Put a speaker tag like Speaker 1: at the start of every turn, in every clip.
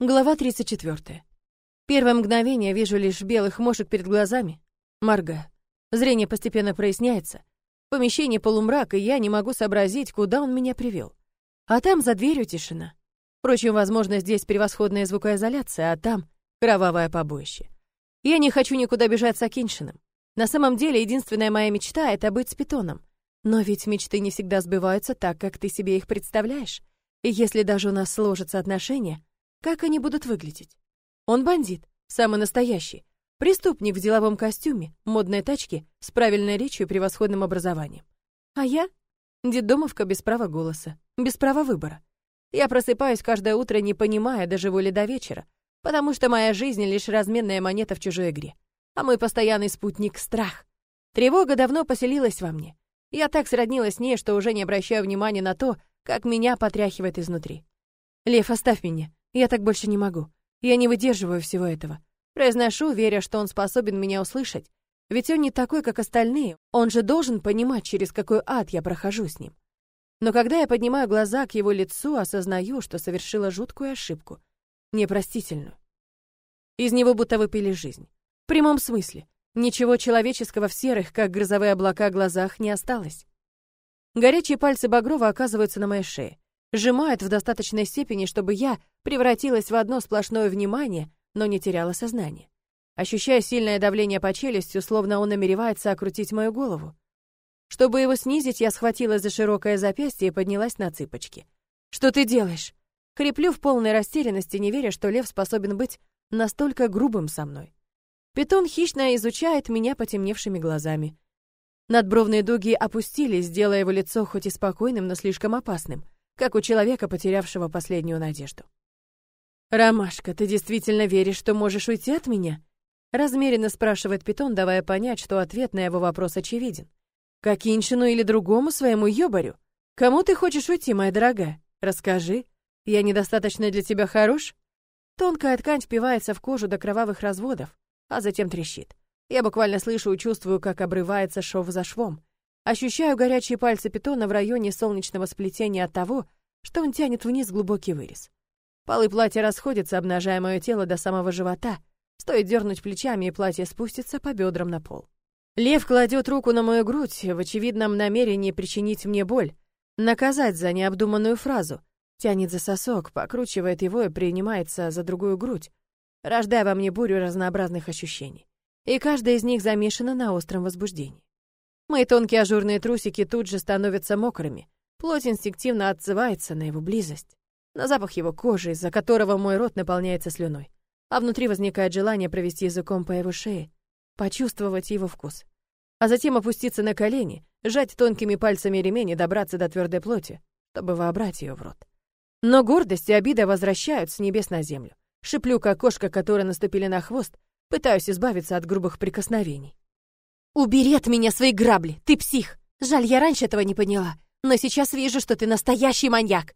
Speaker 1: Глава 34. Первое мгновение вижу лишь белых мошек перед глазами. Моргаю. Зрение постепенно проясняется. В помещении полумрак, и я не могу сообразить, куда он меня привел. А там за дверью тишина. Впрочем, возможно, здесь превосходная звукоизоляция, а там кровавое побоище. Я не хочу никуда бежать с Акиншиным. На самом деле, единственная моя мечта — это быть с питоном. Но ведь мечты не всегда сбываются так, как ты себе их представляешь. И если даже у нас сложатся отношения, как они будут выглядеть? Он бандит, самый настоящий. Преступник в деловом костюме, модной тачке, с правильной речью и превосходным образованием. А я? Дедомовка без права голоса, без права выбора. Я просыпаюсь каждое утро, не понимая, доживу ли до вечера, потому что моя жизнь — лишь разменная монета в чужой игре. А мой постоянный спутник — страх. Тревога давно поселилась во мне. Я так сроднилась с ней, что уже не обращаю внимания на то, как меня потряхивает изнутри. «Лев, оставь меня. Я так больше не могу. Я не выдерживаю всего этого. Произношу, веря, что он способен меня услышать. Ведь он не такой, как остальные. Он же должен понимать, через какой ад я прохожу с ним. Но когда я поднимаю глаза к его лицу, осознаю, что совершила жуткую ошибку. Непростительную. Из него будто выпили жизнь. В прямом смысле. Ничего человеческого в серых, как грозовые облака, глазах не осталось. Горячие пальцы Багрова оказываются на моей шее сжимает в достаточной степени, чтобы я превратилась в одно сплошное внимание, но не теряла сознание. Ощущая сильное давление по челюсти, словно он намеревается окрутить мою голову. Чтобы его снизить, я схватилась за широкое запястье и поднялась на цыпочки. «Что ты делаешь?» Хриплю в полной растерянности, не веря, что лев способен быть настолько грубым со мной. Питон хищно изучает меня потемневшими глазами. Надбровные дуги опустились, делая его лицо хоть и спокойным, но слишком опасным — как у человека, потерявшего последнюю надежду. «Ромашка, ты действительно веришь, что можешь уйти от меня?» Размеренно спрашивает Питон, давая понять, что ответ на его вопрос очевиден. «К Акиншину или другому своему ёбарю? Кому ты хочешь уйти, моя дорогая? Расскажи. Я недостаточно для тебя хорош?» Тонкая ткань впивается в кожу до кровавых разводов, а затем трещит. Я буквально слышу и чувствую, как обрывается шов за швом. Ощущаю горячие пальцы питона в районе солнечного сплетения от того, что он тянет вниз глубокий вырез. Полы платья расходятся, обнажая мое тело до самого живота. Стоит дернуть плечами, и платье спустится по бедрам на пол. Лев кладет руку на мою грудь в очевидном намерении причинить мне боль, наказать за необдуманную фразу. Тянет за сосок, покручивает его и принимается за другую грудь, рождая во мне бурю разнообразных ощущений. И каждая из них замешана на остром возбуждении. Мои тонкие ажурные трусики тут же становятся мокрыми. Плоть инстинктивно отзывается на его близость, на запах его кожи, из-за которого мой рот наполняется слюной. А внутри возникает желание провести языком по его шее, почувствовать его вкус. А затем опуститься на колени, сжать тонкими пальцами ремень и добраться до твердой плоти, чтобы вобрать ее в рот. Но гордость и обида возвращают с небес на землю. Шиплю, как кошка, которая наступили на хвост, пытаюсь избавиться от грубых прикосновений. «Убери от меня свои грабли, ты псих! Жаль, я раньше этого не поняла, но сейчас вижу, что ты настоящий маньяк!»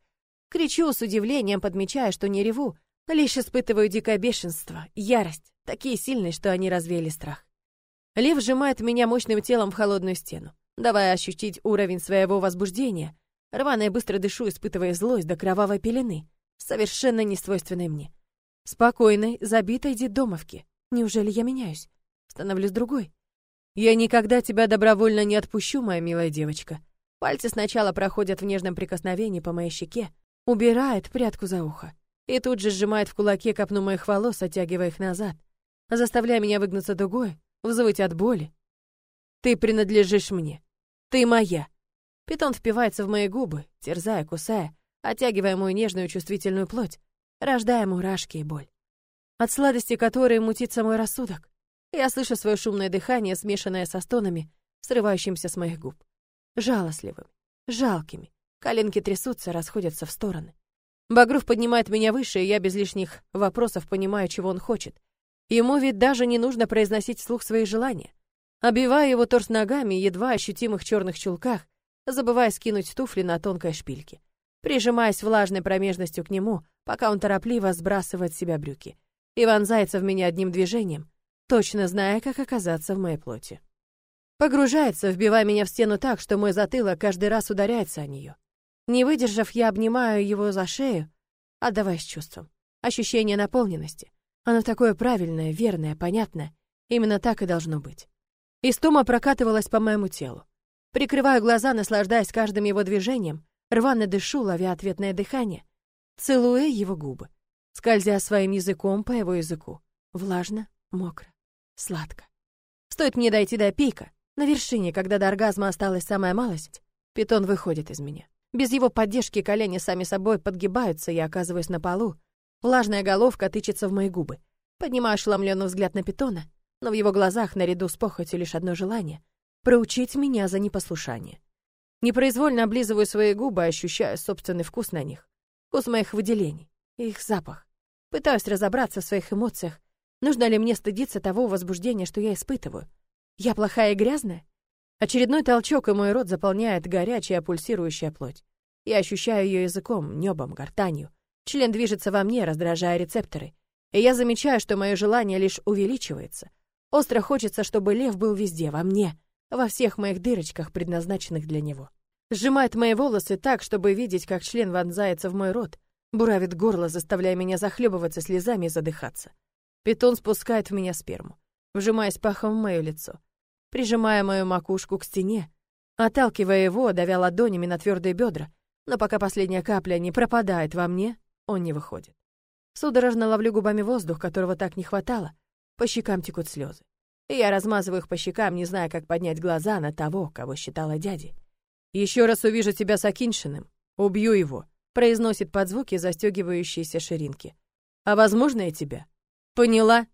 Speaker 1: Кричу с удивлением, подмечая, что не реву, лишь испытываю дикое бешенство, ярость, такие сильные, что они развеяли страх. Лев сжимает меня мощным телом в холодную стену, давая ощутить уровень своего возбуждения. Рвано и быстро дышу, испытывая злость до кровавой пелены, совершенно несвойственной мне. Спокойной, забитой детдомовки. Неужели я меняюсь? Становлюсь другой. Я никогда тебя добровольно не отпущу, моя милая девочка. Пальцы сначала проходят в нежном прикосновении по моей щеке, убирает прядку за ухо и тут же сжимает в кулаке копну моих волос, оттягивая их назад, заставляя меня выгнуться дугой, взвыть от боли. Ты принадлежишь мне. Ты моя. Питон впивается в мои губы, терзая, кусая, оттягивая мою нежную чувствительную плоть, рождая мурашки и боль. От сладости которой мутится мой рассудок. Я слышу свое шумное дыхание, смешанное со стонами, срывающимся с моих губ. Жалостливыми, жалкими. Коленки трясутся, расходятся в стороны. Багров поднимает меня выше, и я без лишних вопросов понимаю, чего он хочет. Ему ведь даже не нужно произносить вслух свои желания. Обиваю его торс ногами, едва ощутимых черных чулках, забывая скинуть туфли на тонкой шпильке. Прижимаясь влажной промежностью к нему, пока он торопливо сбрасывает с себя брюки. И вонзается в меня одним движением, точно зная, как оказаться в моей плоти. Погружается, вбивая меня в стену так, что мой затылок каждый раз ударяется о нее. Не выдержав, я обнимаю его за шею, отдаваясь чувствам. Ощущение наполненности. Оно такое правильное, верное, понятное. Именно так и должно быть. Истома прокатывалась по моему телу. Прикрываю глаза, наслаждаясь каждым его движением, рвано дышу, ловя ответное дыхание, целуя его губы, скользя своим языком по его языку. Влажно, мокро, сладко. Стоит мне дойти до пика, на вершине, когда до оргазма осталась самая малость, питон выходит из меня. Без его поддержки колени сами собой подгибаются, я оказываюсь на полу. Влажная головка тычется в мои губы. Поднимаю ошеломленный взгляд на питона, но в его глазах наряду с похотью лишь одно желание — проучить меня за непослушание. Непроизвольно облизываю свои губы, ощущая собственный вкус на них. Вкус моих выделений, их запах. Пытаюсь разобраться в своих эмоциях. Нужно ли мне стыдиться того возбуждения, что я испытываю? Я плохая и грязная? Очередной толчок, и мой рот заполняет горячая пульсирующая плоть. Я ощущаю ее языком, небом, гортанью. Член движется во мне, раздражая рецепторы. И я замечаю, что мое желание лишь увеличивается. Остро хочется, чтобы лев был везде, во мне, во всех моих дырочках, предназначенных для него. Сжимает мои волосы так, чтобы видеть, как член вонзается в мой рот, буравит горло, заставляя меня захлебываться слезами и задыхаться. Питон спускает в меня сперму, вжимаясь пахом в мое лицо прижимая мою макушку к стене, отталкивая его, давя ладонями на твердые бедра, но пока последняя капля не пропадает во мне, он не выходит. Судорожно ловлю губами воздух, которого так не хватало, по щекам текут слезы. И я размазываю их по щекам, не зная, как поднять глаза на того, кого считала дядей. «Еще раз увижу тебя с Акиншиным, убью его», произносит под звуки застегивающиеся ширинки. «А возможно и тебя». «Поняла?»